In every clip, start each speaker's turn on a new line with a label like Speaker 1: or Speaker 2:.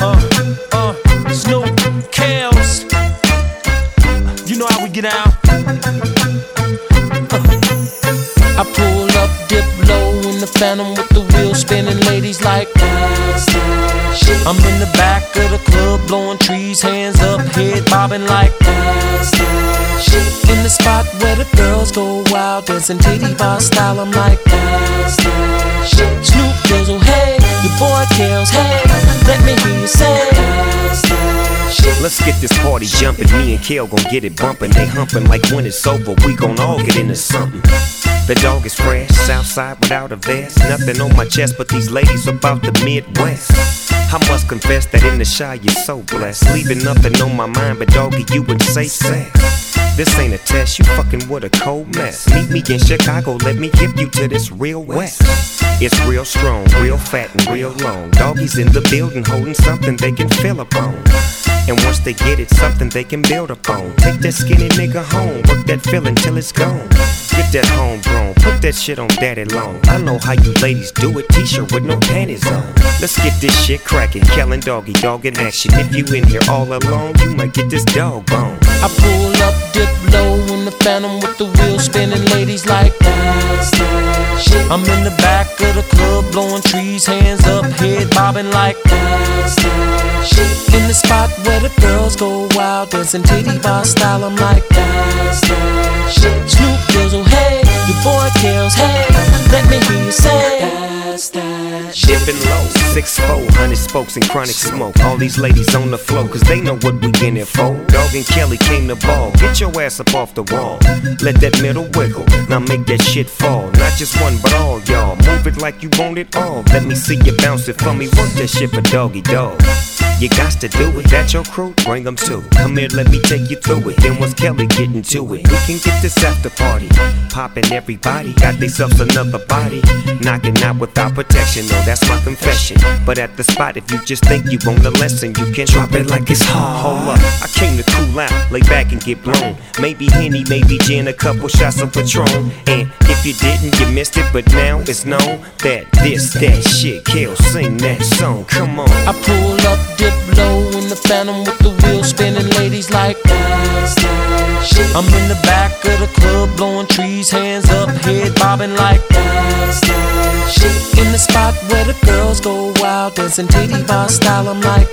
Speaker 1: Uh, uh, Snoop, Kells. You know how we get out. Uh. I pull up, dip low in the phantom with the wheel spinning, ladies like. I'm in the back of the club, blowing trees, hands up, head bobbing like. In the spot where the girls go wild, dancing titty bar style, I'm like that's that shit. Snoop Dizzle, hey, your boy Kells, hey you say.
Speaker 2: Let's get this party jumping. Me and Kells gon' get it bumping. They humping like when it's over, we gon' all get into something. The dog is fresh, Southside without a vest. Nothing on my chest, but these ladies about the Midwest. I must confess that in the shy you're so blessed. Leaving nothing on my mind, but doggy, you would say sex. This ain't a test, you fucking with a cold mess. Meet me in Chicago, let me give you to this real west. It's real strong, real fat, and real long. Doggies in the building holding something they can feel upon. And once they get it, something they can build upon. Take that skinny nigga home, work that feeling till it's gone. Get that homegrown, put that shit on daddy long. I know how you ladies do it, t-shirt with no panties on. Let's get this shit cracking, Kellen doggy dog in action. If you in here all alone, you might get this dog bone.
Speaker 1: I pull up, dip low in the phantom with the wheel spinning. Ladies like, that. shit. I'm in the back of the club, blowing trees, hands up, head bobbing like, that. shit. in the spot where the girls go wild, dancing titty bar style. I'm like, that, Dizzle, hey,
Speaker 2: Dipping low, six four, hundred spokes and chronic smoke. All these ladies on the floor, cause they know what we in it for. Dog and Kelly came to ball. Get your ass up off the wall. Let that middle wiggle. Now make that shit fall. Not just one, but all y'all. Move it like you want it all. Let me see you bounce it for me. Work that shit for doggy dog. You got to do it. That your crew? Bring them too. Come here, let me take you through it. Then once Kelly getting to it, we can get this after party. Popping everybody, got themselves another body. Knocking out without protection, no, that's my confession. But at the spot, if you just think you want a lesson, you can drop it like it's hot. Hold up, I came to cool out, lay back and get blown. Maybe Henny, maybe gin, a couple shots of Patron. And if you didn't, you missed it, but now it's known that this, that shit, kill, sing that song. Come on.
Speaker 1: I pull up, dip low in the phantom with the wheel spinning. Ladies like, I'm in the back of the club, blowing trees, hands up, head bobbing like, in the spot where the girls go wild, dancing titty bar style. I'm like,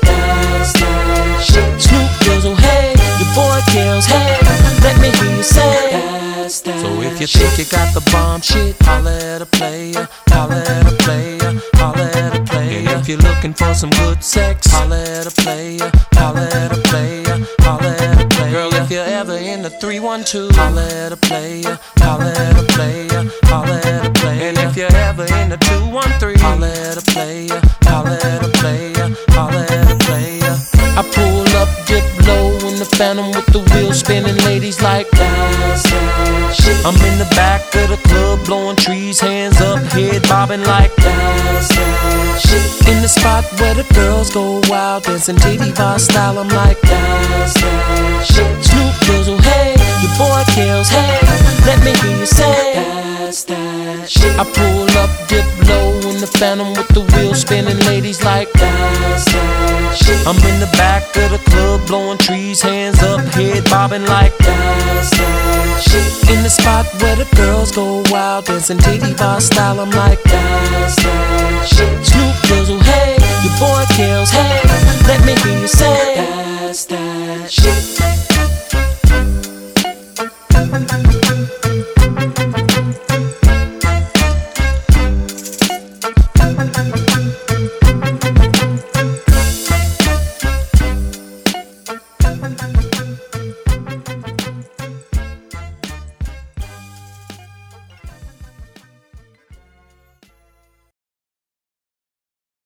Speaker 1: Snoop Dizzle, oh, hey, your boy Kells, hey, let me hear you say. So if you think you got the bomb shit, holla at a player, holla at a player, if you're looking for some good sex, holla at a player, holla at a player, holla at a player. Girl, if you're ever in the 312, holla at a player, holla at a player, holla at a player. And if you're ever in the 213, holla at a player, holla at a player, holla at a player. I pull up, dip low in the phantom with the wheel spinning. Ladies like, that. I'm in the back of the club, blowing trees, hands up, head bobbing like, the spot where the girls go wild, dancing TV bar style. I'm like, that's that shit. Snoop Dizzle, hey, your boy Kells, hey, let me hear you say. that's that shit. I pull up, dip low in the phantom with the wheel spinning. Ladies like, that's that shit. I'm in the back of the club, blowing trees, hands up, head bobbing like, that's that shit. in the spot where the girls go wild, dancing titty bar style. I'm like, Snoop Dizzle, hey, your boy Kells, hey, let me hear you say, that